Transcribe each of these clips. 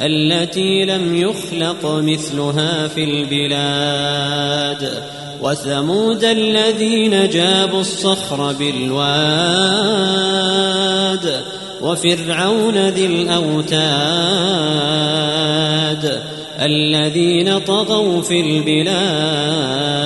التي لم يخلق مثلها في البلاد. وثمود الذين جابوا الصخر بالواد وفرعون ذي الأوتاد الذين طغوا في البلاد.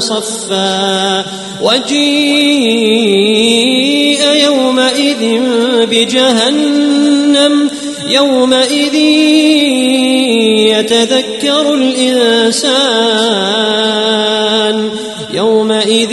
صفا وجيء يومئذ بجهنم يومئذ يتذكر الإنسان يومئذ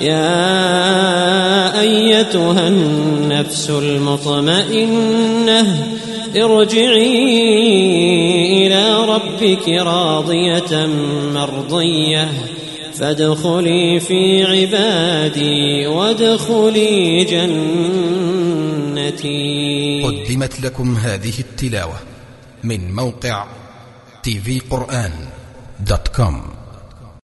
يا أيتها النفس المطمئنة ارجعي إلى ربك راضية مرضية فادخلي في عبادي وادخلي جنتي. قدمت لكم هذه التلاوة من موقع تي في قرآن دوت كوم